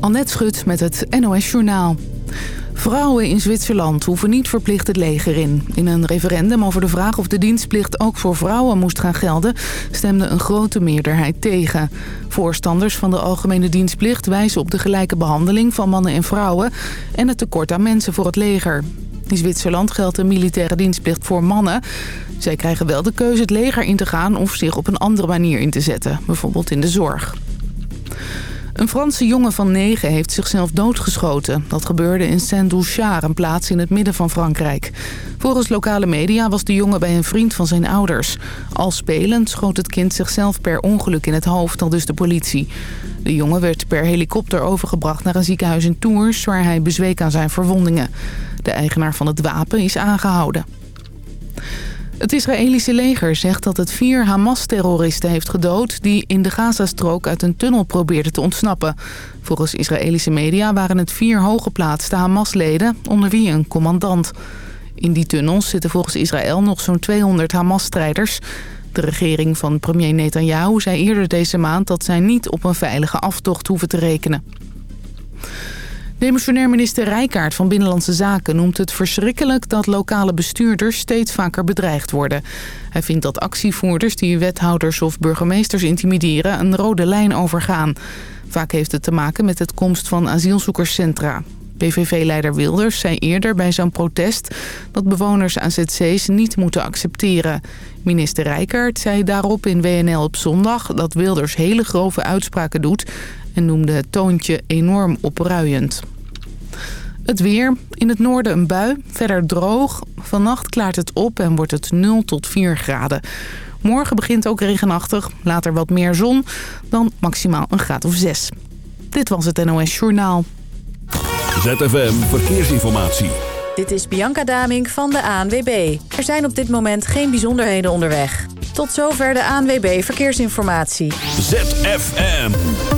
Annette Schut met het NOS Journaal. Vrouwen in Zwitserland hoeven niet verplicht het leger in. In een referendum over de vraag of de dienstplicht ook voor vrouwen moest gaan gelden... stemde een grote meerderheid tegen. Voorstanders van de algemene dienstplicht wijzen op de gelijke behandeling van mannen en vrouwen... en het tekort aan mensen voor het leger. In Zwitserland geldt een militaire dienstplicht voor mannen. Zij krijgen wel de keuze het leger in te gaan of zich op een andere manier in te zetten. Bijvoorbeeld in de zorg. Een Franse jongen van negen heeft zichzelf doodgeschoten. Dat gebeurde in Saint-Douchard, een plaats in het midden van Frankrijk. Volgens lokale media was de jongen bij een vriend van zijn ouders. Al spelend schoot het kind zichzelf per ongeluk in het hoofd, al dus de politie. De jongen werd per helikopter overgebracht naar een ziekenhuis in Tours... waar hij bezweek aan zijn verwondingen. De eigenaar van het wapen is aangehouden. Het Israëlische leger zegt dat het vier Hamas-terroristen heeft gedood... die in de Gazastrook uit een tunnel probeerden te ontsnappen. Volgens Israëlische media waren het vier hooggeplaatste Hamas-leden... onder wie een commandant. In die tunnels zitten volgens Israël nog zo'n 200 Hamas-strijders. De regering van premier Netanyahu zei eerder deze maand... dat zij niet op een veilige aftocht hoeven te rekenen. Demissionair minister Rijkaard van Binnenlandse Zaken noemt het verschrikkelijk dat lokale bestuurders steeds vaker bedreigd worden. Hij vindt dat actievoerders die wethouders of burgemeesters intimideren een rode lijn overgaan. Vaak heeft het te maken met het komst van asielzoekerscentra. PVV-leider Wilders zei eerder bij zo'n protest dat bewoners AZC's niet moeten accepteren. Minister Rijkaard zei daarop in WNL op zondag dat Wilders hele grove uitspraken doet en noemde het toontje enorm opruiend. Het weer. In het noorden een bui, verder droog. Vannacht klaart het op en wordt het 0 tot 4 graden. Morgen begint ook regenachtig, later wat meer zon, dan maximaal een graad of 6. Dit was het NOS Journaal. ZFM Verkeersinformatie. Dit is Bianca Damink van de ANWB. Er zijn op dit moment geen bijzonderheden onderweg. Tot zover de ANWB Verkeersinformatie. ZFM.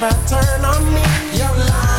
Never turn on me. You lied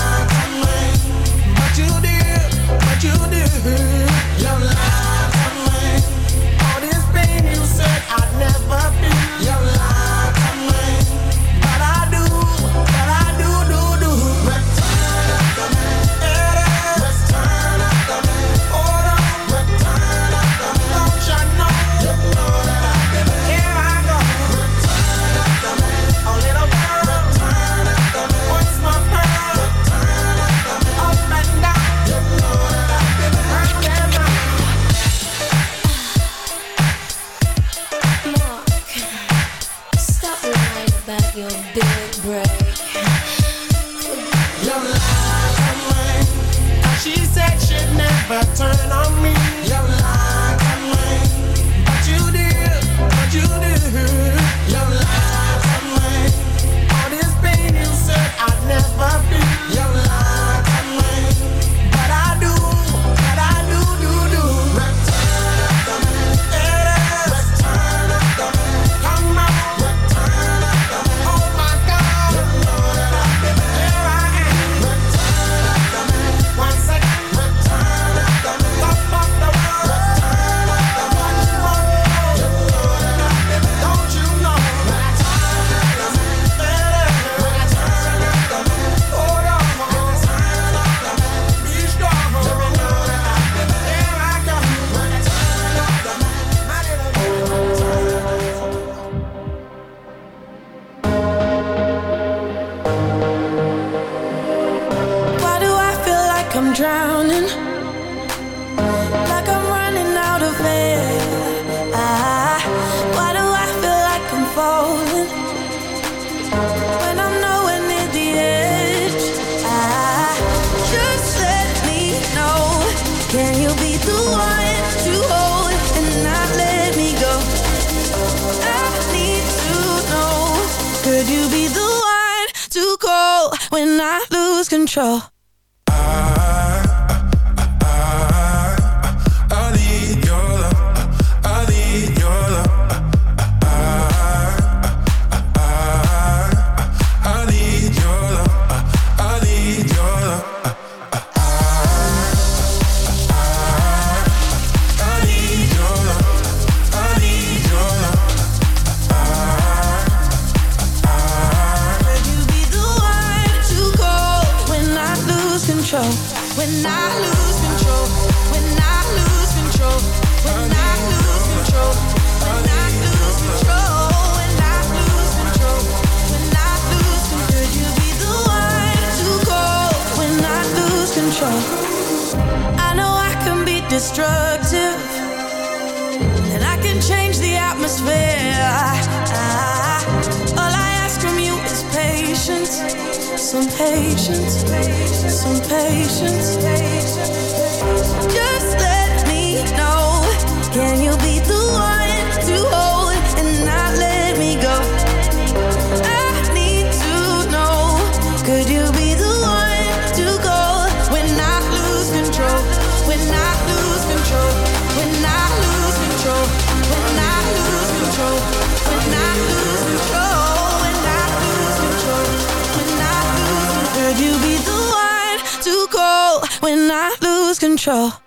control?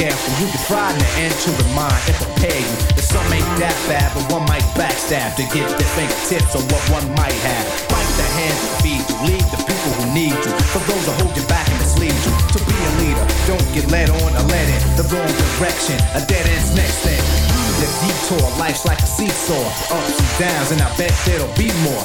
Careful. You can try to enter the mind and prepare you. that some ain't that bad, but one might backstab to get their fingertips on what one might have. Bite the hand that feed you, lead the people who need you. For those who hold you back and mislead you. To be a leader, don't get led on or led in the wrong direction. A dead end's next thing. The detour, life's like a seesaw. Ups and downs, and I bet there'll be more.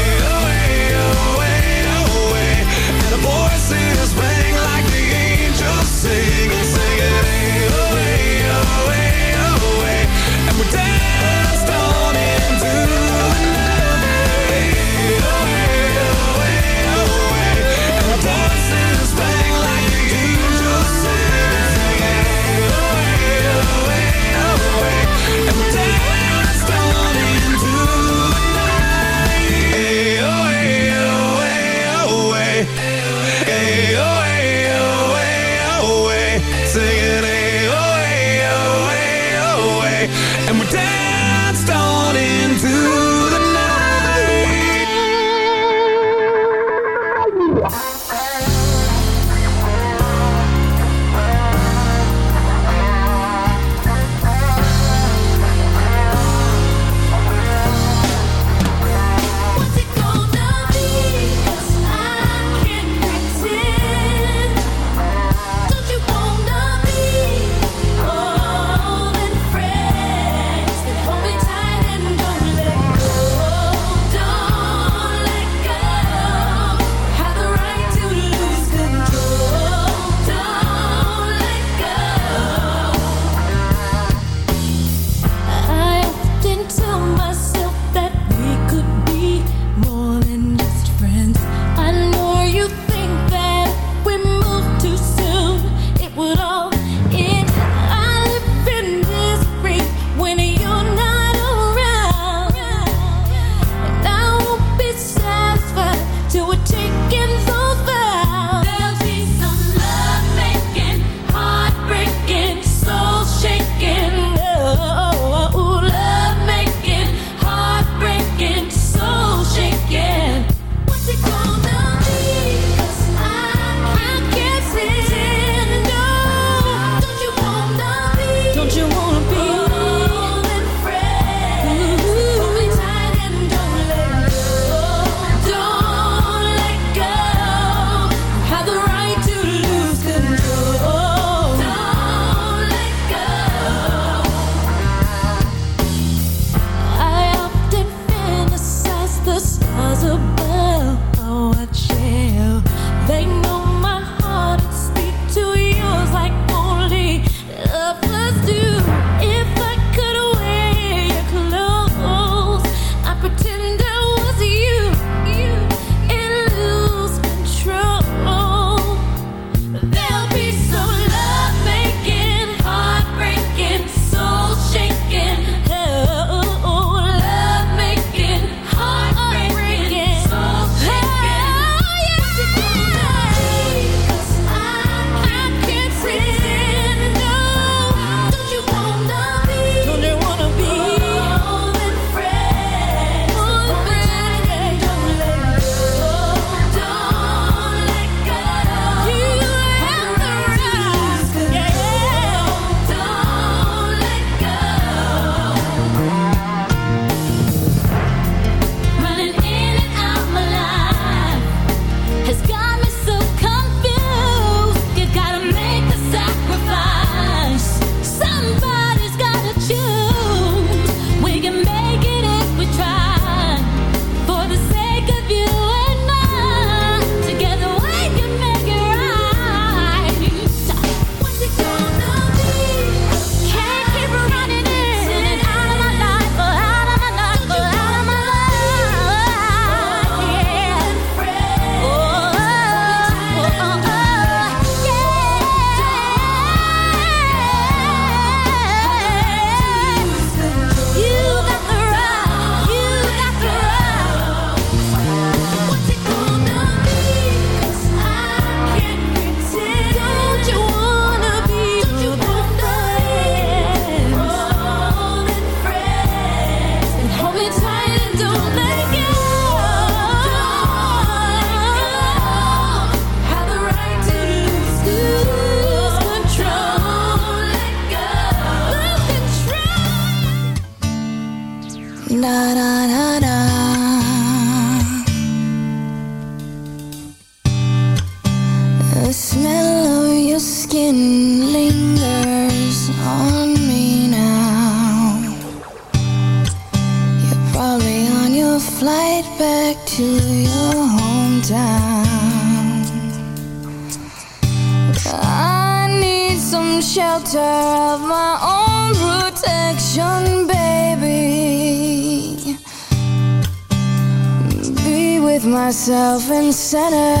with myself in center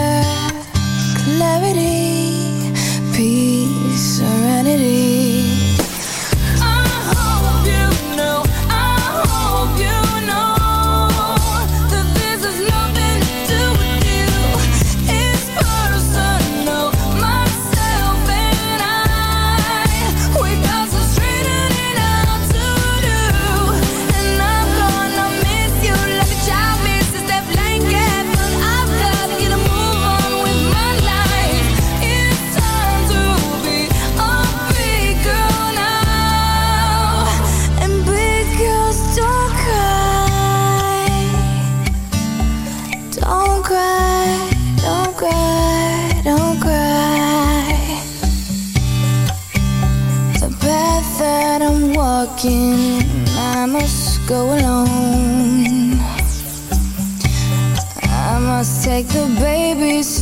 clarity, peace, serenity.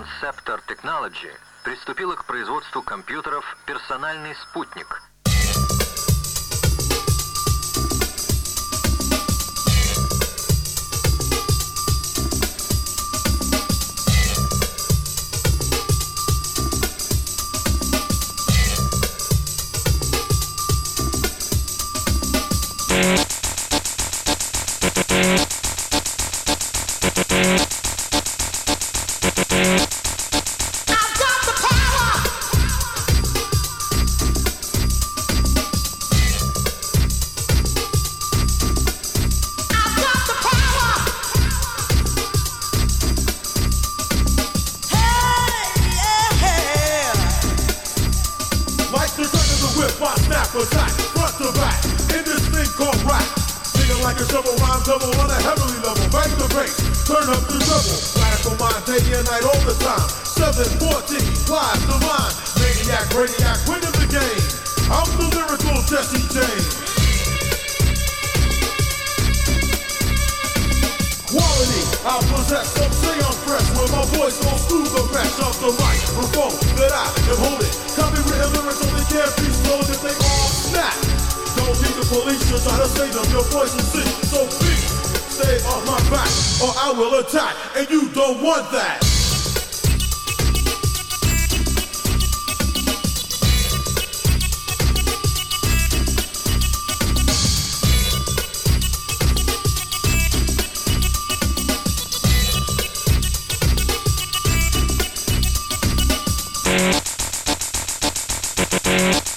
Conceptor Technology приступила к производству компьютеров «Персональный спутник», Thank you.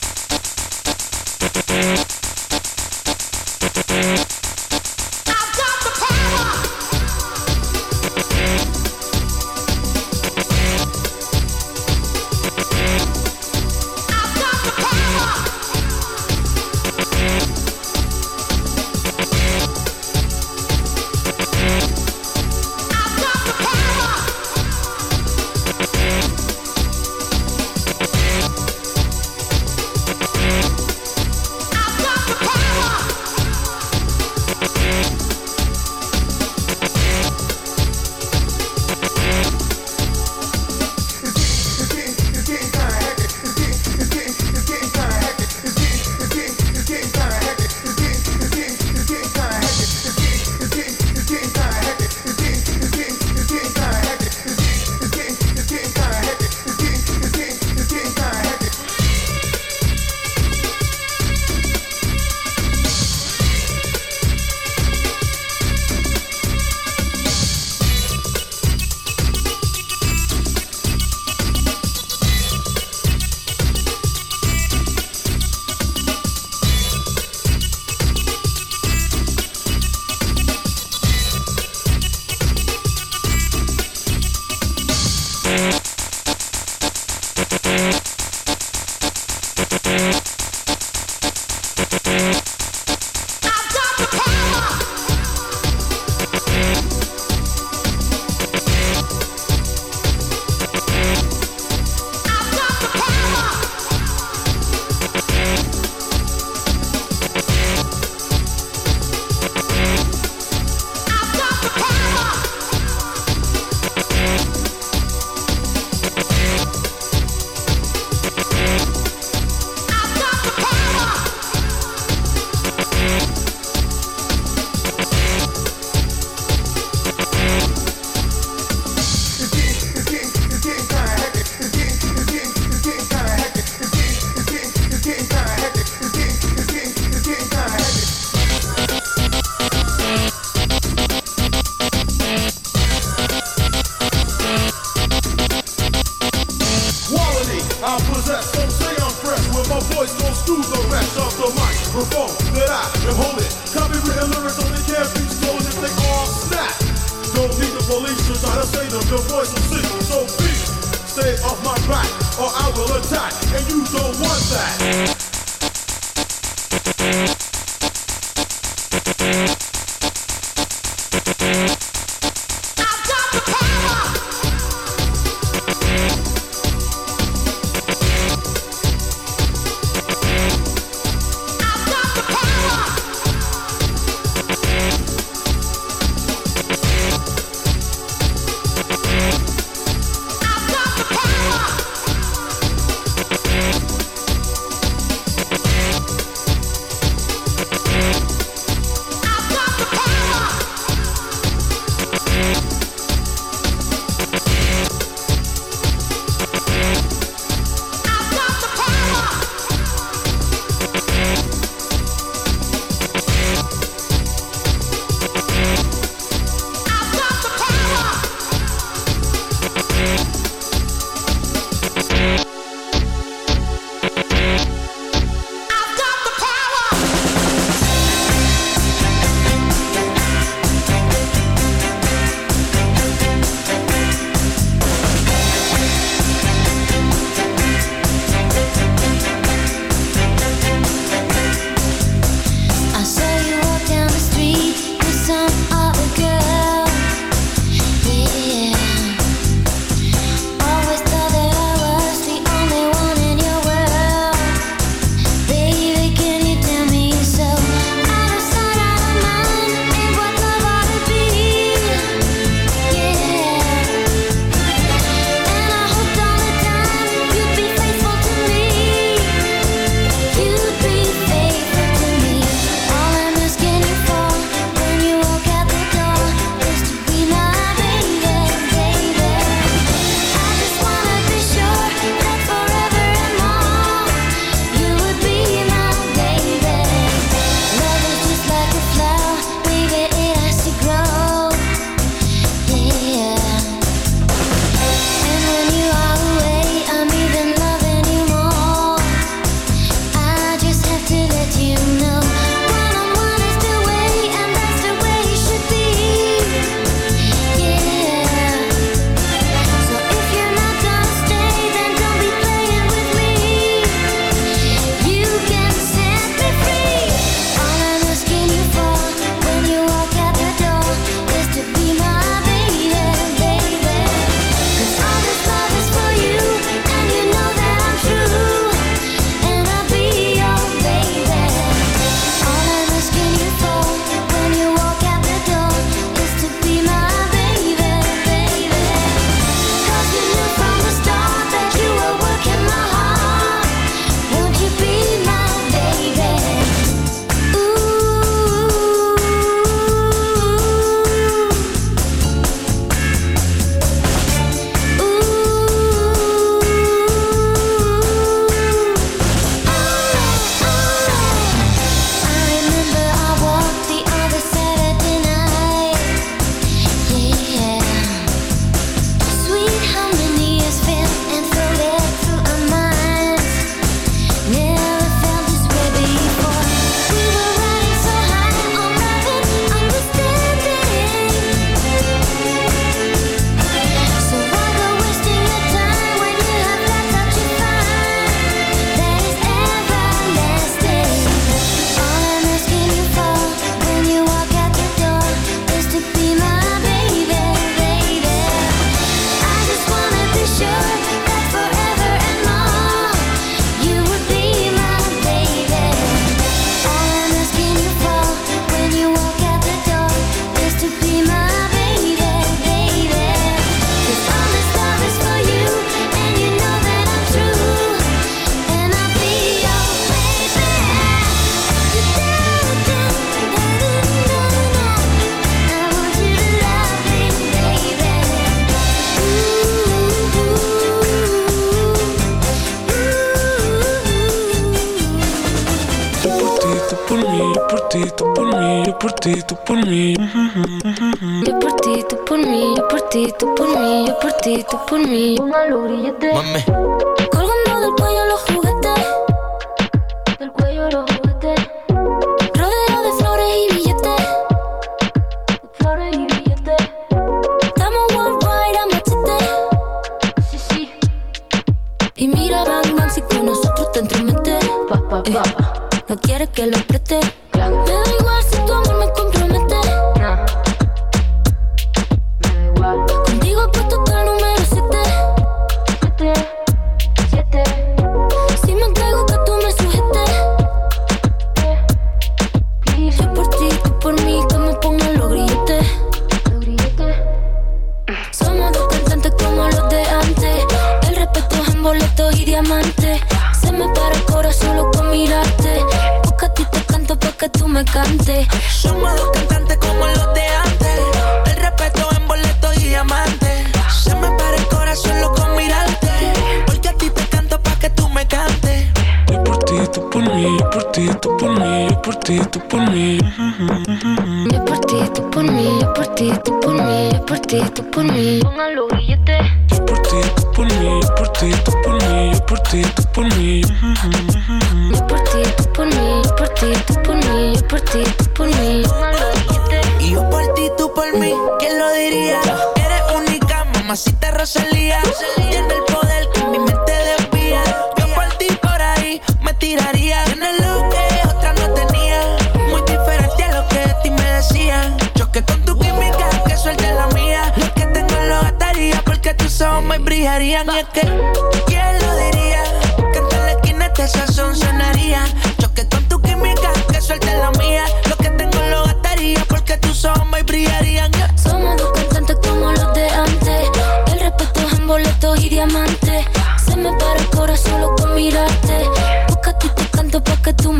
Thank you.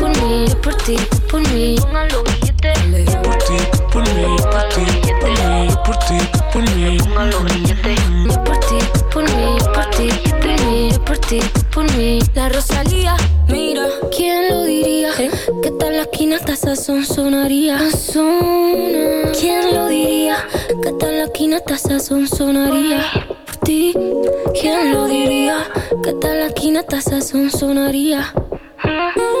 mí, yo por ti, por mí. Pongan los grilletes. Yo por ti, por mí, yo por ti, por mí, yo por ti, por mí. Pongan los grilletes. Yo por ti, por mí, yo por ti, por mí, yo por ti, por mí. La Rosalía, mira, ¿quién lo diría? Que tal la esquina hasta sazón sonaría. Sazona. ¿Quién lo diría? Que tal la esquina hasta sazón sonaría. Por ti, ¿quién lo diría? Que tal la esquina hasta sazón sonaría. ¿Quién lo diría?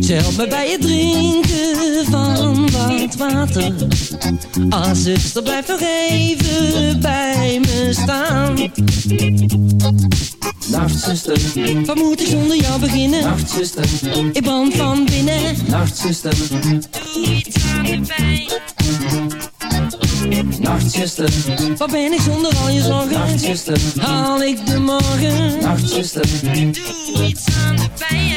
Ze helpt me bij het drinken van wat water. Ah, zuster, blijf nog even bij me staan. Nachtzuster, Wat moet ik zonder jou beginnen? nachtzuster, Ik brand van binnen. nachtzuster, Doe iets aan de pijn. Nachtzuster, Wat ben ik zonder al je zorgen? nachtzuster, Haal ik de morgen? nachtzuster, Doe iets aan de pijn